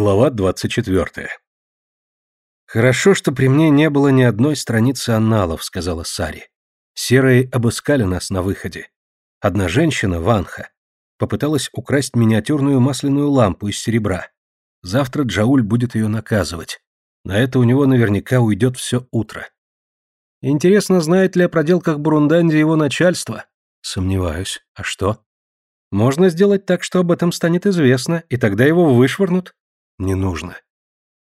Глава 24. «Хорошо, что при мне не было ни одной страницы анналов», — сказала Сари. «Серые обыскали нас на выходе. Одна женщина, Ванха, попыталась украсть миниатюрную масляную лампу из серебра. Завтра Джауль будет ее наказывать. На это у него наверняка уйдет все утро». «Интересно, знает ли о проделках Бурунданди его начальство?» «Сомневаюсь. А что?» «Можно сделать так, что об этом станет известно, и тогда его вышвырнут». Не нужно.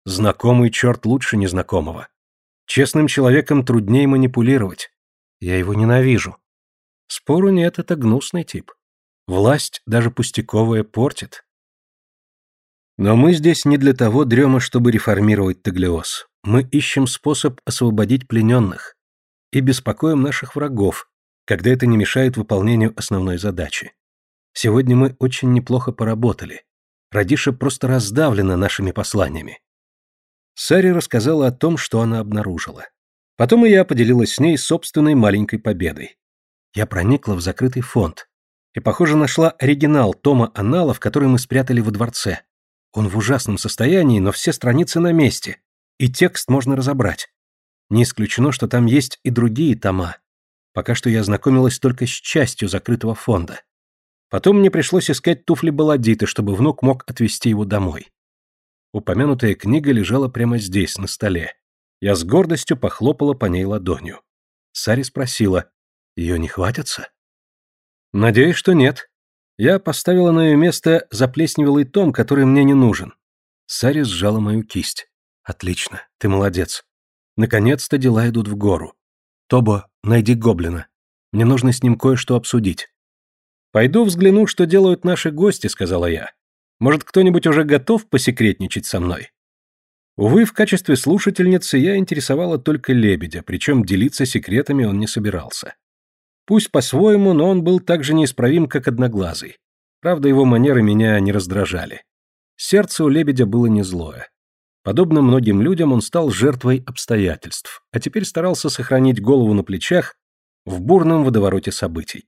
Знакомый черт лучше незнакомого. Честным человеком труднее манипулировать. Я его ненавижу. Спору нет, это гнусный тип. Власть, даже пустяковая, портит. Но мы здесь не для того, Дрема, чтобы реформировать Таглиоз. Мы ищем способ освободить плененных. И беспокоим наших врагов, когда это не мешает выполнению основной задачи. Сегодня мы очень неплохо поработали. Радиша просто раздавлена нашими посланиями. Сари рассказала о том, что она обнаружила. Потом и я поделилась с ней собственной маленькой победой. Я проникла в закрытый фонд и, похоже, нашла оригинал тома аналов, который мы спрятали во дворце. Он в ужасном состоянии, но все страницы на месте, и текст можно разобрать. Не исключено, что там есть и другие тома. Пока что я знакомилась только с частью закрытого фонда. Потом мне пришлось искать туфли Баладиты, чтобы внук мог отвезти его домой. Упомянутая книга лежала прямо здесь, на столе. Я с гордостью похлопала по ней ладонью. Сари спросила, ее не хватится? Надеюсь, что нет. Я поставила на ее место заплесневелый том, который мне не нужен. Сари сжала мою кисть. Отлично, ты молодец. Наконец-то дела идут в гору. Тобо, найди гоблина. Мне нужно с ним кое-что обсудить. «Пойду взгляну, что делают наши гости», — сказала я. «Может, кто-нибудь уже готов посекретничать со мной?» Увы, в качестве слушательницы я интересовала только лебедя, причем делиться секретами он не собирался. Пусть по-своему, но он был так же неисправим, как одноглазый. Правда, его манеры меня не раздражали. Сердце у лебедя было не злое. Подобно многим людям, он стал жертвой обстоятельств, а теперь старался сохранить голову на плечах в бурном водовороте событий.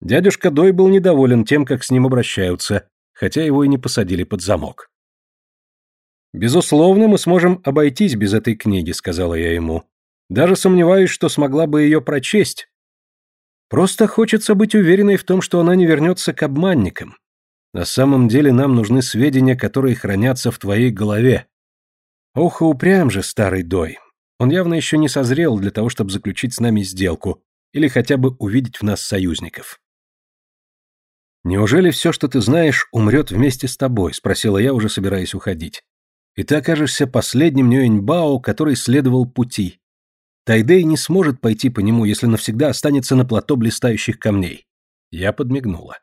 Дядюшка Дой был недоволен тем, как с ним обращаются, хотя его и не посадили под замок. «Безусловно, мы сможем обойтись без этой книги», — сказала я ему. «Даже сомневаюсь, что смогла бы ее прочесть. Просто хочется быть уверенной в том, что она не вернется к обманникам. На самом деле нам нужны сведения, которые хранятся в твоей голове. Ох, и упрям же старый Дой. Он явно еще не созрел для того, чтобы заключить с нами сделку или хотя бы увидеть в нас союзников. «Неужели все, что ты знаешь, умрет вместе с тобой?» — спросила я, уже собираясь уходить. «И ты окажешься последним Нюэньбао, который следовал пути. Тайдей не сможет пойти по нему, если навсегда останется на плато блистающих камней». Я подмигнула.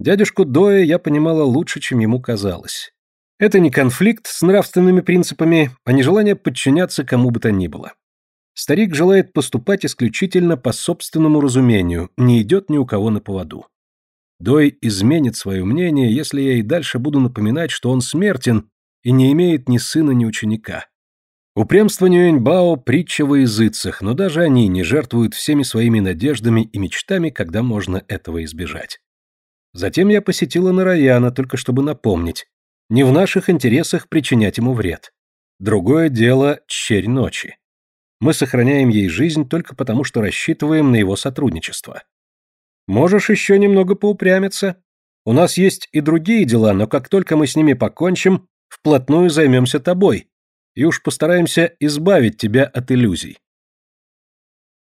Дядюшку Доя я понимала лучше, чем ему казалось. Это не конфликт с нравственными принципами, а не желание подчиняться кому бы то ни было. Старик желает поступать исключительно по собственному разумению, не идет ни у кого на поводу. Дой изменит свое мнение, если я и дальше буду напоминать, что он смертен и не имеет ни сына, ни ученика. Упрямство Нюэньбао – притча во языцах, но даже они не жертвуют всеми своими надеждами и мечтами, когда можно этого избежать. Затем я посетила Нараяна, только чтобы напомнить, не в наших интересах причинять ему вред. Другое дело – черь ночи. Мы сохраняем ей жизнь только потому, что рассчитываем на его сотрудничество. Можешь еще немного поупрямиться. У нас есть и другие дела, но как только мы с ними покончим, вплотную займемся тобой. И уж постараемся избавить тебя от иллюзий.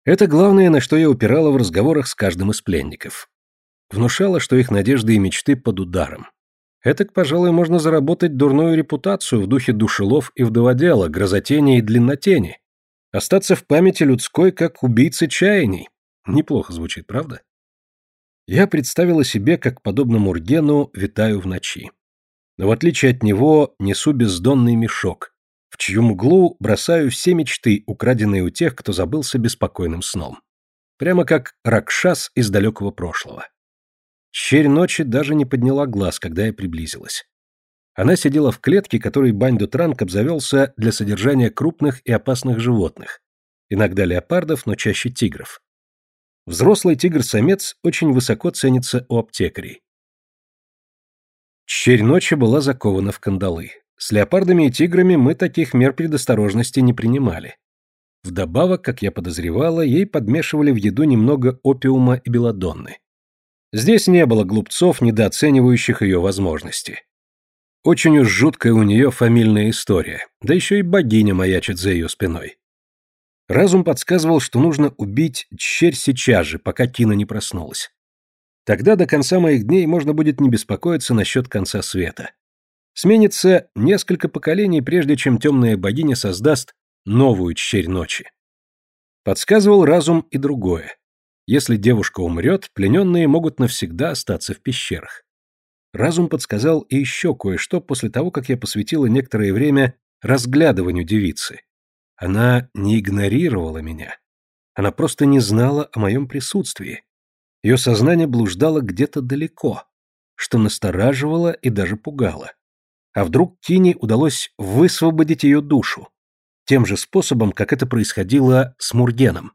Это главное, на что я упирала в разговорах с каждым из пленников. Внушала, что их надежды и мечты под ударом. Этак, пожалуй, можно заработать дурную репутацию в духе душелов и вдоводела, грозотени и длиннотени. Остаться в памяти людской, как убийцы чаяний. Неплохо звучит, правда? Я представила себе, как, подобно Мургену, витаю в ночи. Но в отличие от него, несу бездонный мешок, в чью мглу бросаю все мечты, украденные у тех, кто забылся беспокойным сном. Прямо как Ракшас из далекого прошлого. Черь ночи даже не подняла глаз, когда я приблизилась. Она сидела в клетке, которой Баньду Транк обзавелся для содержания крупных и опасных животных, иногда леопардов, но чаще тигров. Взрослый тигр-самец очень высоко ценится у аптекарей. Черь ночи была закована в кандалы. С леопардами и тиграми мы таких мер предосторожности не принимали. Вдобавок, как я подозревала, ей подмешивали в еду немного опиума и белодонны. Здесь не было глупцов, недооценивающих ее возможности. Очень уж жуткая у нее фамильная история, да еще и богиня маячит за ее спиной. Разум подсказывал, что нужно убить черь сейчас же, пока Кина не проснулась. Тогда до конца моих дней можно будет не беспокоиться насчет конца света. Сменится несколько поколений, прежде чем темная богиня создаст новую черь ночи. Подсказывал разум и другое. Если девушка умрет, плененные могут навсегда остаться в пещерах. Разум подсказал и еще кое-что после того, как я посвятила некоторое время разглядыванию девицы. Она не игнорировала меня. Она просто не знала о моем присутствии. Ее сознание блуждало где-то далеко, что настораживало и даже пугало. А вдруг Кини удалось высвободить ее душу? Тем же способом, как это происходило с Мургеном.